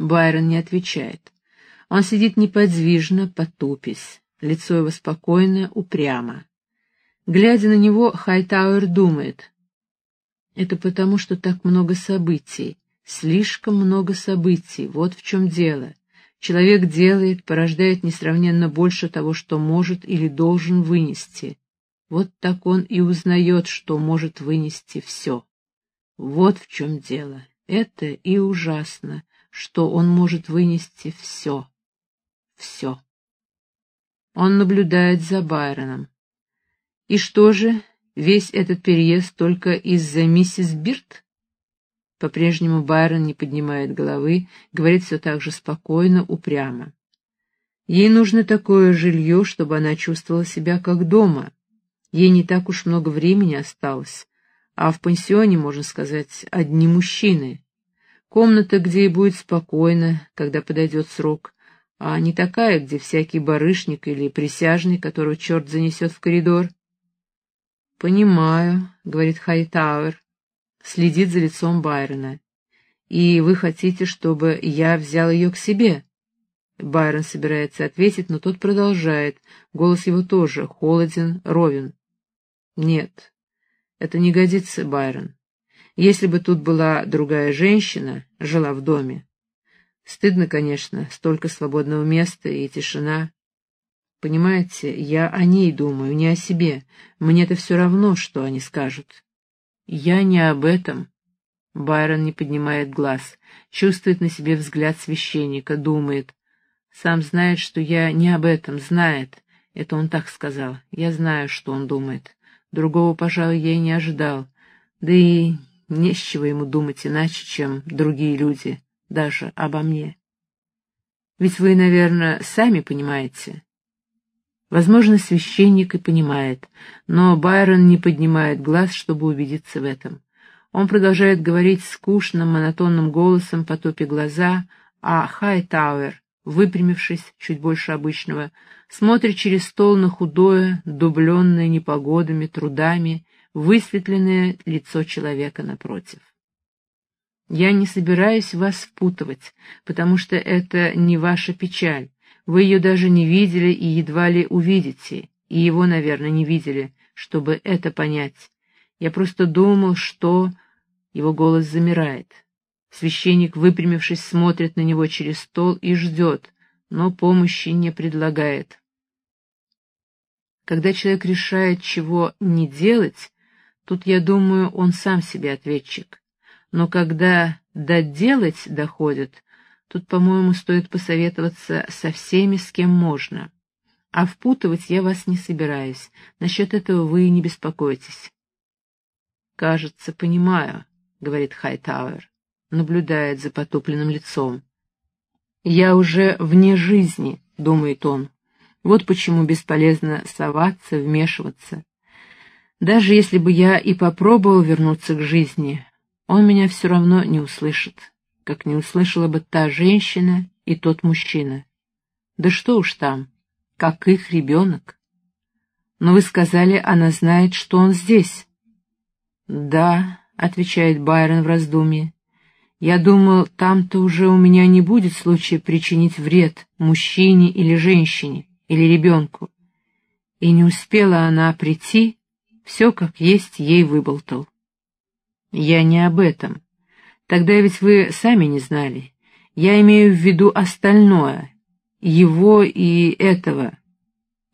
Байрон не отвечает. Он сидит неподвижно, потупясь. Лицо его спокойно, упрямо. Глядя на него, Хайтауэр думает. Это потому, что так много событий. Слишком много событий. Вот в чем дело. Человек делает, порождает несравненно больше того, что может или должен вынести. Вот так он и узнает, что может вынести все. Вот в чем дело. Это и ужасно, что он может вынести все. Все. Он наблюдает за Байроном. И что же, весь этот переезд только из-за миссис Бирт? По-прежнему Байрон не поднимает головы, говорит все так же спокойно, упрямо. Ей нужно такое жилье, чтобы она чувствовала себя как дома. Ей не так уж много времени осталось, а в пансионе, можно сказать, одни мужчины. Комната, где ей будет спокойно, когда подойдет срок, а не такая, где всякий барышник или присяжный, которого черт занесет в коридор. «Понимаю», — говорит Хайтауэр, следит за лицом Байрона. «И вы хотите, чтобы я взял ее к себе?» Байрон собирается ответить, но тот продолжает. Голос его тоже холоден, ровен. «Нет, это не годится, Байрон. Если бы тут была другая женщина, жила в доме. Стыдно, конечно, столько свободного места и тишина. Понимаете, я о ней думаю, не о себе. Мне-то все равно, что они скажут. Я не об этом. Байрон не поднимает глаз, чувствует на себе взгляд священника, думает. Сам знает, что я не об этом, знает. Это он так сказал. Я знаю, что он думает. Другого, пожалуй, я и не ожидал. Да и не с чего ему думать иначе, чем другие люди, даже обо мне. Ведь вы, наверное, сами понимаете. Возможно, священник и понимает, но Байрон не поднимает глаз, чтобы убедиться в этом. Он продолжает говорить скучным, монотонным голосом, потопя глаза, а Хайтауэр, выпрямившись чуть больше обычного, смотрит через стол на худое, дубленное непогодами, трудами, высветленное лицо человека напротив. Я не собираюсь вас впутывать, потому что это не ваша печаль. Вы ее даже не видели и едва ли увидите, и его, наверное, не видели, чтобы это понять. Я просто думал, что... Его голос замирает. Священник, выпрямившись, смотрит на него через стол и ждет, но помощи не предлагает. Когда человек решает, чего не делать, тут, я думаю, он сам себе ответчик. Но когда доделать доходит, тут, по-моему, стоит посоветоваться со всеми, с кем можно. А впутывать я вас не собираюсь. Насчет этого вы не беспокойтесь. «Кажется, понимаю», — говорит Хайтауэр, наблюдает за потупленным лицом. «Я уже вне жизни», — думает он. Вот почему бесполезно соваться, вмешиваться. Даже если бы я и попробовал вернуться к жизни, он меня все равно не услышит, как не услышала бы та женщина и тот мужчина. Да что уж там, как их ребенок. Но вы сказали, она знает, что он здесь. Да, отвечает Байрон в раздумье. Я думал, там-то уже у меня не будет случая причинить вред мужчине или женщине или ребенку. И не успела она прийти, все как есть ей выболтал. Я не об этом. Тогда ведь вы сами не знали. Я имею в виду остальное, его и этого.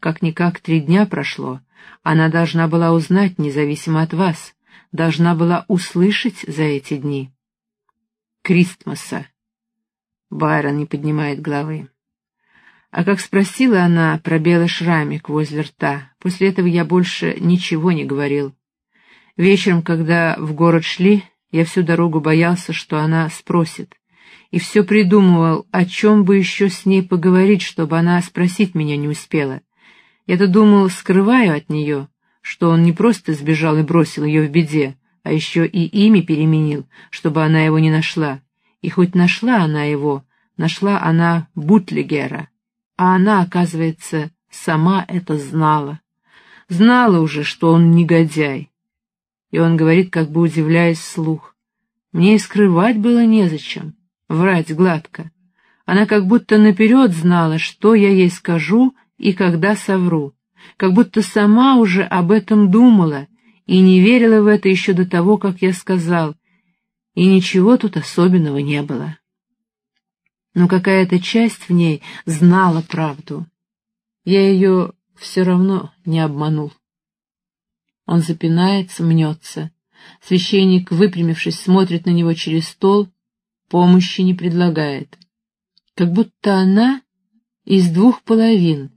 Как-никак три дня прошло, она должна была узнать, независимо от вас, должна была услышать за эти дни. Кристмаса. Байрон не поднимает головы. А как спросила она про белый шрамик возле рта, после этого я больше ничего не говорил. Вечером, когда в город шли, я всю дорогу боялся, что она спросит. И все придумывал, о чем бы еще с ней поговорить, чтобы она спросить меня не успела. Я-то думал, скрываю от нее, что он не просто сбежал и бросил ее в беде, а еще и имя переменил, чтобы она его не нашла. И хоть нашла она его, нашла она Бутлигера а она, оказывается, сама это знала. Знала уже, что он негодяй. И он говорит, как бы удивляясь слух. Мне и скрывать было незачем, врать гладко. Она как будто наперед знала, что я ей скажу и когда совру, как будто сама уже об этом думала и не верила в это еще до того, как я сказал, и ничего тут особенного не было. Но какая-то часть в ней знала правду. Я ее все равно не обманул. Он запинается, мнется. Священник, выпрямившись, смотрит на него через стол, помощи не предлагает. Как будто она из двух половин,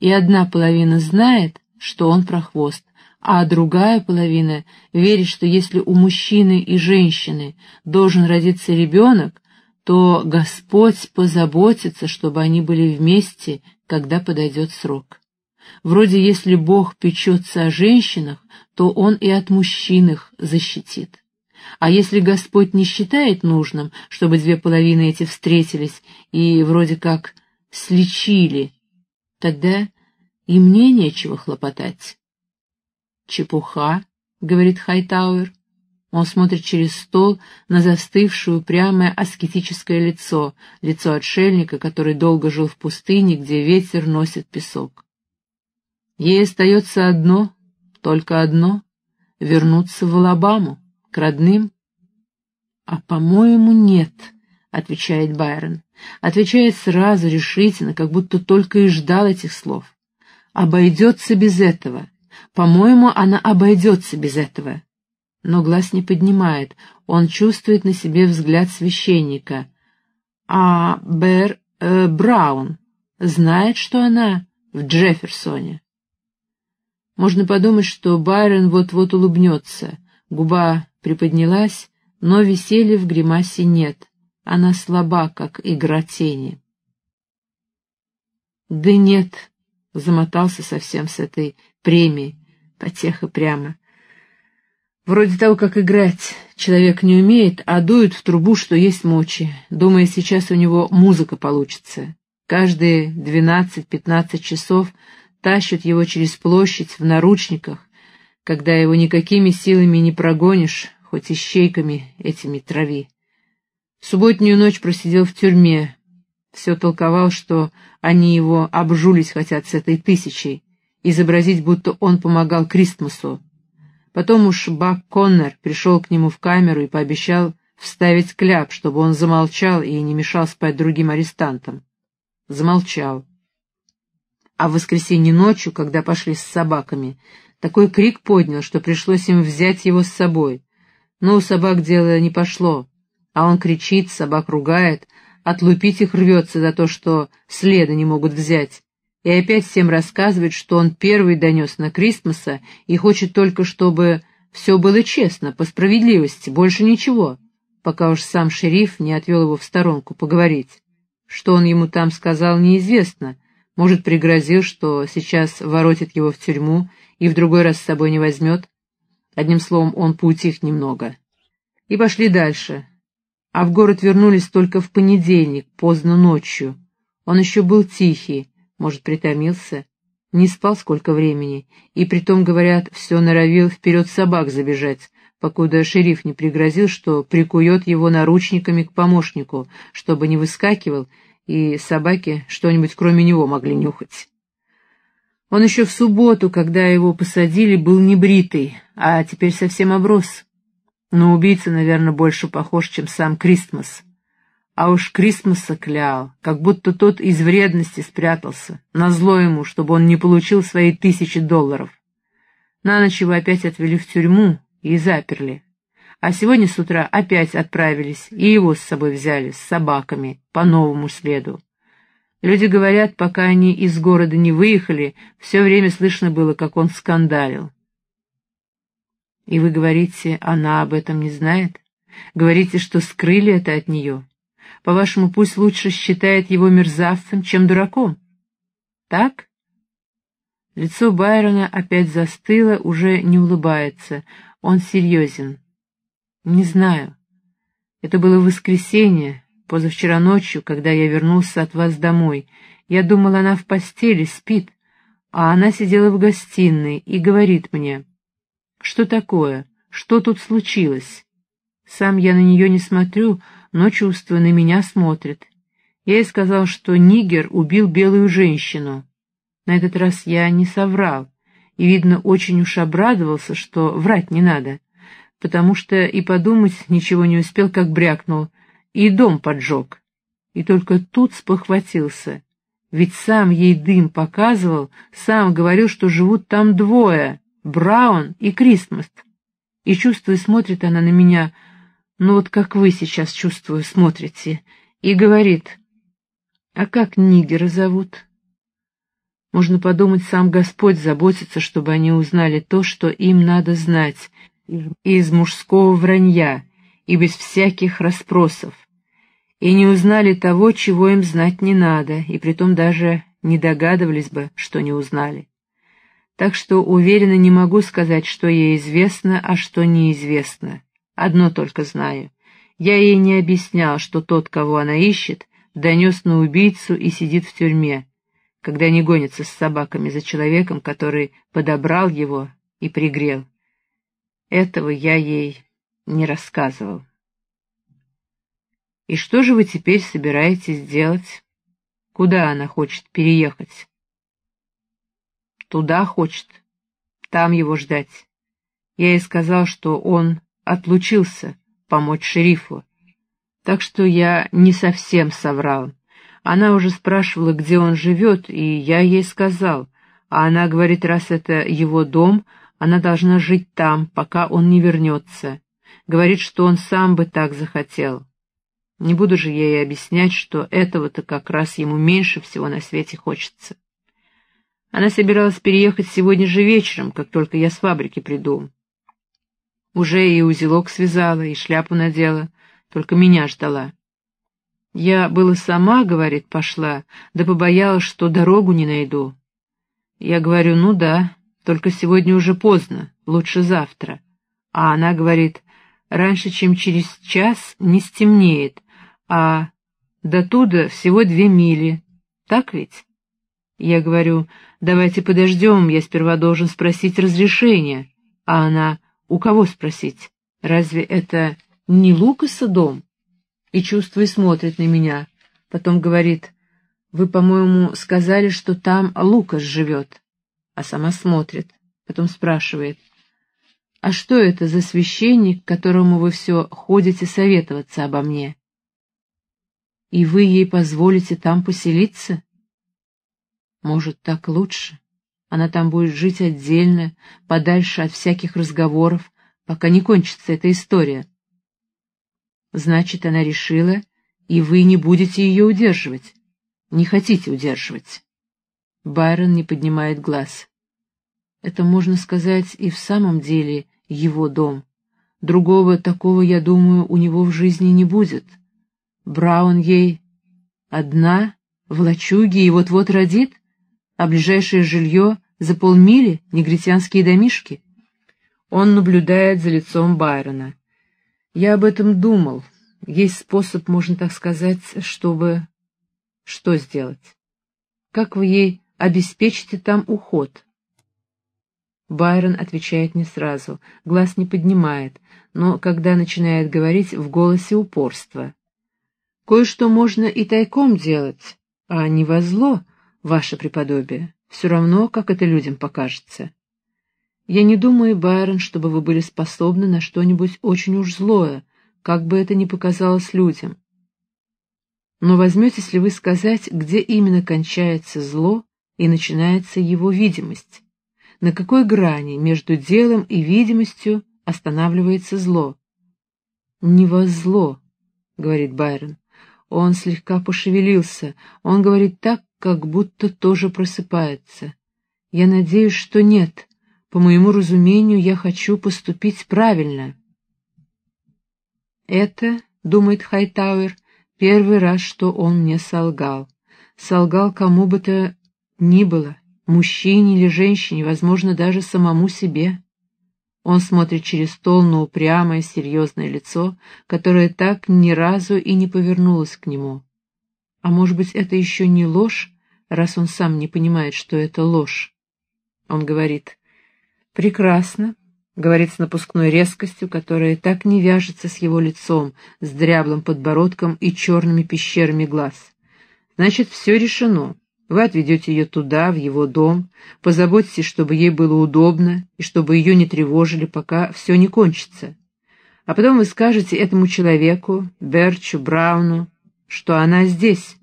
и одна половина знает, что он прохвост, а другая половина верит, что если у мужчины и женщины должен родиться ребенок, то Господь позаботится, чтобы они были вместе, когда подойдет срок. Вроде если Бог печется о женщинах, то Он и от мужчин их защитит. А если Господь не считает нужным, чтобы две половины эти встретились и вроде как слечили, тогда и мне нечего хлопотать. «Чепуха», — говорит Хайтауэр. Он смотрит через стол на застывшее упрямое аскетическое лицо, лицо отшельника, который долго жил в пустыне, где ветер носит песок. Ей остается одно, только одно — вернуться в Алабаму, к родным. — А, по-моему, нет, — отвечает Байрон. Отвечает сразу, решительно, как будто только и ждал этих слов. Обойдется без этого. По-моему, она обойдется без этого. Но глаз не поднимает, он чувствует на себе взгляд священника. А Бэр э, Браун знает, что она в Джефферсоне. Можно подумать, что Байрон вот-вот улыбнется. Губа приподнялась, но веселья в гримасе нет. Она слаба, как игра тени. «Да нет», — замотался совсем с этой премией, потеха прямо. Вроде того, как играть человек не умеет, а дует в трубу, что есть мочи, думая, сейчас у него музыка получится. Каждые двенадцать-пятнадцать часов тащат его через площадь в наручниках, когда его никакими силами не прогонишь, хоть и щейками этими трави. В субботнюю ночь просидел в тюрьме, все толковал, что они его обжулить хотят с этой тысячей, изобразить, будто он помогал Кристмасу. Потом уж Бак Коннор пришел к нему в камеру и пообещал вставить кляп, чтобы он замолчал и не мешал спать другим арестантам. Замолчал. А в воскресенье ночью, когда пошли с собаками, такой крик поднял, что пришлось им взять его с собой. Но у собак дело не пошло, а он кричит, собак ругает, отлупить их рвется за то, что следа не могут взять, и опять всем рассказывает, что он первый донес на Кристмаса и хочет только, чтобы все было честно, по справедливости, больше ничего, пока уж сам шериф не отвел его в сторонку поговорить. Что он ему там сказал, неизвестно, может, пригрозил, что сейчас воротит его в тюрьму и в другой раз с собой не возьмет. Одним словом, он поутих немного. И пошли дальше. А в город вернулись только в понедельник, поздно ночью. Он еще был тихий, может, притомился, не спал сколько времени, и притом, говорят, все норовил вперед собак забежать, покуда шериф не пригрозил, что прикует его наручниками к помощнику, чтобы не выскакивал и собаки что-нибудь кроме него могли нюхать. Он еще в субботу, когда его посадили, был небритый, а теперь совсем оброс. Но убийца, наверное, больше похож, чем сам Кристмас. А уж Кристмаса клял, как будто тот из вредности спрятался, назло ему, чтобы он не получил свои тысячи долларов. На ночь его опять отвели в тюрьму и заперли. А сегодня с утра опять отправились, и его с собой взяли, с собаками, по новому следу. Люди говорят, пока они из города не выехали, все время слышно было, как он скандалил. И вы говорите, она об этом не знает? Говорите, что скрыли это от нее? По-вашему, пусть лучше считает его мерзавцем, чем дураком? Так? Лицо Байрона опять застыло, уже не улыбается. Он серьезен. Не знаю. Это было воскресенье, позавчера ночью, когда я вернулся от вас домой. Я думал, она в постели, спит, а она сидела в гостиной и говорит мне, что такое, что тут случилось. Сам я на нее не смотрю, но чувствую, на меня смотрит. Я ей сказал, что нигер убил белую женщину. На этот раз я не соврал, и, видно, очень уж обрадовался, что врать не надо, потому что и подумать ничего не успел, как брякнул, и дом поджег. И только тут спохватился, ведь сам ей дым показывал, сам говорил, что живут там двое — Браун и Кристмас. И, чувствуя, смотрит она на меня, ну вот как вы сейчас, чувствую, смотрите, и говорит, а как Нигера зовут? Можно подумать, сам Господь заботится, чтобы они узнали то, что им надо знать, из мужского вранья и без всяких расспросов, и не узнали того, чего им знать не надо, и притом даже не догадывались бы, что не узнали. Так что уверенно не могу сказать, что ей известно, а что неизвестно. Одно только знаю. Я ей не объяснял, что тот, кого она ищет, донес на убийцу и сидит в тюрьме, когда не гонится с собаками за человеком, который подобрал его и пригрел. Этого я ей не рассказывал. И что же вы теперь собираетесь делать? Куда она хочет переехать? Туда хочет. Там его ждать. Я ей сказал, что он отлучился помочь шерифу. Так что я не совсем соврал. Она уже спрашивала, где он живет, и я ей сказал. А она говорит, раз это его дом, она должна жить там, пока он не вернется. Говорит, что он сам бы так захотел. Не буду же ей объяснять, что этого-то как раз ему меньше всего на свете хочется. Она собиралась переехать сегодня же вечером, как только я с фабрики приду. Уже и узелок связала, и шляпу надела, только меня ждала. Я была сама, говорит, пошла, да побоялась, что дорогу не найду. Я говорю, ну да, только сегодня уже поздно, лучше завтра. А она говорит, раньше, чем через час, не стемнеет, а до туда всего две мили. Так ведь? Я говорю, давайте подождем, я сперва должен спросить разрешения. А она, у кого спросить? Разве это не Лукаса дом? и, чувствуя, смотрит на меня. Потом говорит, «Вы, по-моему, сказали, что там Лукас живет». А сама смотрит. Потом спрашивает, «А что это за священник, к которому вы все ходите советоваться обо мне?» «И вы ей позволите там поселиться?» «Может, так лучше?» Она там будет жить отдельно, подальше от всяких разговоров, пока не кончится эта история. Значит, она решила, и вы не будете ее удерживать. Не хотите удерживать. Байрон не поднимает глаз. Это, можно сказать, и в самом деле его дом. Другого такого, я думаю, у него в жизни не будет. Браун ей одна, в лачуге и вот-вот родит, а ближайшее жилье за полмили, негритянские домишки. Он наблюдает за лицом Байрона. Я об этом думал. Есть способ, можно так сказать, чтобы... Что сделать? Как вы ей обеспечите там уход? Байрон отвечает не сразу, глаз не поднимает, но когда начинает говорить, в голосе упорство. Кое-что можно и тайком делать, а не во зло, ваше преподобие, все равно, как это людям покажется. Я не думаю, Байрон, чтобы вы были способны на что-нибудь очень уж злое, как бы это ни показалось людям. Но возьметесь ли вы сказать, где именно кончается зло и начинается его видимость? На какой грани между делом и видимостью останавливается зло? «Не во зло», — говорит Байрон. Он слегка пошевелился, он говорит так, как будто тоже просыпается. «Я надеюсь, что нет», по моему разумению, я хочу поступить правильно. Это, думает Хайтауэр, первый раз, что он мне солгал. Солгал кому бы то ни было, мужчине или женщине, возможно, даже самому себе. Он смотрит через стол на упрямое, серьезное лицо, которое так ни разу и не повернулось к нему. А может быть, это еще не ложь, раз он сам не понимает, что это ложь. Он говорит, «Прекрасно», — говорит с напускной резкостью, которая так не вяжется с его лицом, с дряблым подбородком и черными пещерами глаз. Значит, все решено. Вы отведете ее туда, в его дом, позаботитесь, чтобы ей было удобно и чтобы ее не тревожили, пока все не кончится. А потом вы скажете этому человеку, Берчу, Брауну, что она здесь.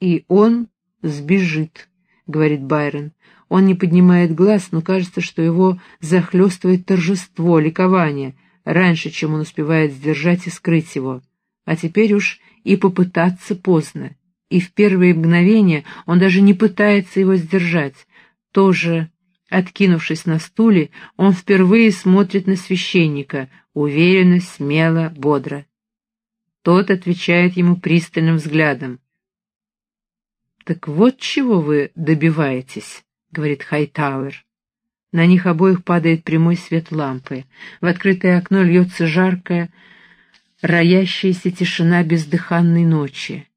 И он сбежит, — говорит Байрон. Он не поднимает глаз, но кажется, что его захлестывает торжество, ликование, раньше, чем он успевает сдержать и скрыть его. А теперь уж и попытаться поздно. И в первые мгновения он даже не пытается его сдержать. Тоже, откинувшись на стуле, он впервые смотрит на священника, уверенно, смело, бодро. Тот отвечает ему пристальным взглядом. «Так вот чего вы добиваетесь», — говорит Хайтауэр. На них обоих падает прямой свет лампы. В открытое окно льется жаркая, роящаяся тишина бездыханной ночи.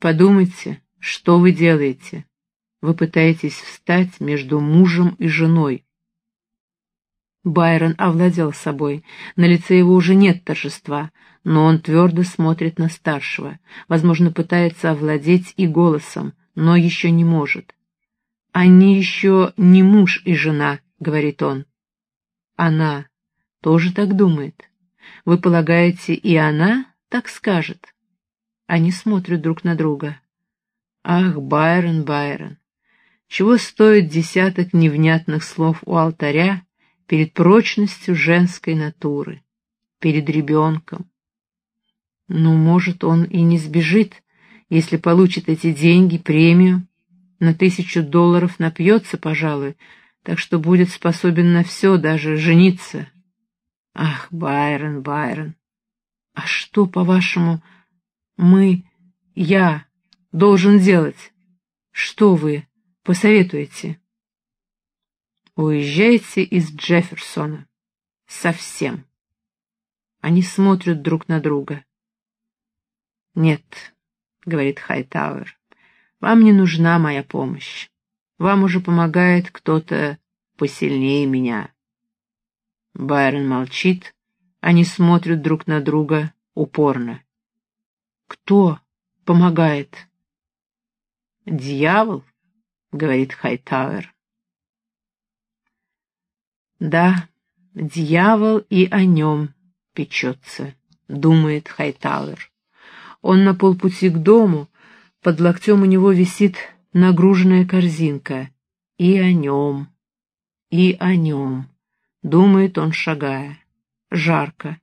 Подумайте, что вы делаете. Вы пытаетесь встать между мужем и женой. Байрон овладел собой. На лице его уже нет торжества, но он твердо смотрит на старшего. Возможно, пытается овладеть и голосом, но еще не может. «Они еще не муж и жена», — говорит он. «Она тоже так думает. Вы полагаете, и она так скажет?» Они смотрят друг на друга. «Ах, Байрон, Байрон, чего стоит десяток невнятных слов у алтаря перед прочностью женской натуры, перед ребенком? Ну, может, он и не сбежит, если получит эти деньги, премию, на тысячу долларов напьется, пожалуй, так что будет способен на все, даже жениться. Ах, Байрон, Байрон, а что, по-вашему, мы, я, должен делать? Что вы посоветуете? Уезжайте из Джефферсона. Совсем. Они смотрят друг на друга. Нет, — говорит Хайтауэр, — вам не нужна моя помощь. Вам уже помогает кто-то посильнее меня. Байрон молчит, они смотрят друг на друга упорно. Кто помогает? Дьявол, — говорит Хайтауэр. Да, дьявол и о нем печется, — думает Хайтауэр. Он на полпути к дому, под локтем у него висит нагруженная корзинка. И о нем, и о нем, думает он, шагая. Жарко.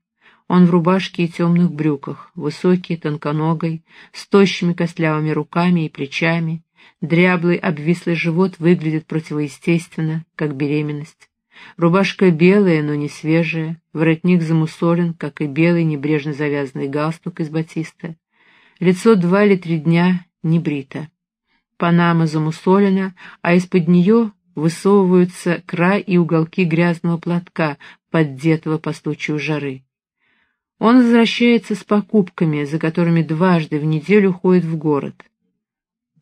Он в рубашке и темных брюках, высокий, тонконогой, с тощими костлявыми руками и плечами. Дряблый, обвислый живот выглядит противоестественно, как беременность. Рубашка белая, но не свежая, воротник замусолен, как и белый небрежно завязанный галстук из батиста. Лицо два или три дня не брито. Панама замусолена, а из-под нее высовываются край и уголки грязного платка, поддетого по случаю жары. Он возвращается с покупками, за которыми дважды в неделю ходит в город.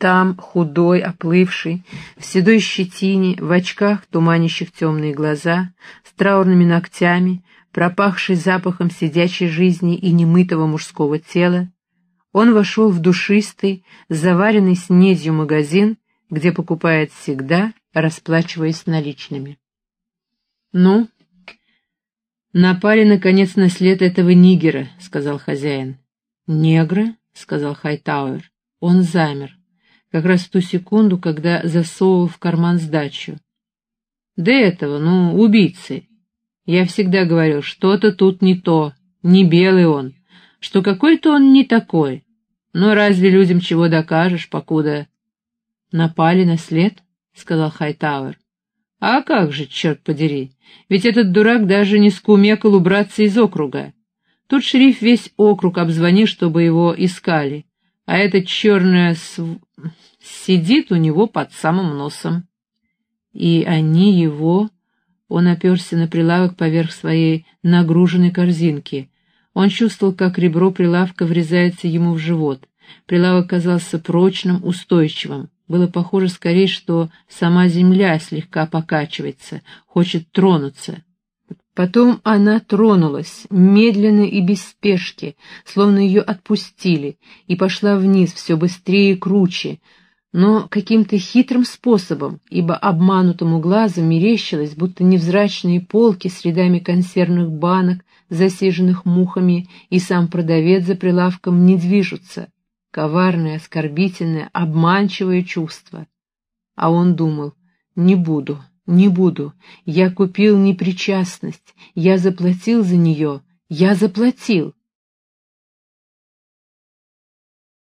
Там, худой, оплывший, в седой щетине, в очках, туманящих темные глаза, с траурными ногтями, пропахший запахом сидячей жизни и немытого мужского тела, он вошел в душистый, заваренный снедью магазин, где покупает всегда, расплачиваясь наличными. «Ну?» «Напали, наконец, на след этого нигера», — сказал хозяин. «Негра?» — сказал Хайтауэр. Он замер, как раз в ту секунду, когда засовывал в карман сдачу. «Да этого, ну, убийцы. Я всегда говорил, что-то тут не то, не белый он, что какой-то он не такой. Но разве людям чего докажешь, покуда напали на след? — сказал Хайтауэр. — А как же, черт подери, ведь этот дурак даже не скумекал убраться из округа. Тут шериф весь округ обзвонил, чтобы его искали, а этот черная св... сидит у него под самым носом. И они его... Он оперся на прилавок поверх своей нагруженной корзинки. Он чувствовал, как ребро прилавка врезается ему в живот. Прилавок казался прочным, устойчивым. Было похоже скорее, что сама земля слегка покачивается, хочет тронуться. Потом она тронулась, медленно и без спешки, словно ее отпустили, и пошла вниз все быстрее и круче, но каким-то хитрым способом, ибо обманутому глазу мерещилось, будто невзрачные полки с рядами консервных банок, засиженных мухами, и сам продавец за прилавком не движутся. Коварное, оскорбительное, обманчивое чувство. А он думал, не буду, не буду, я купил непричастность, я заплатил за нее, я заплатил.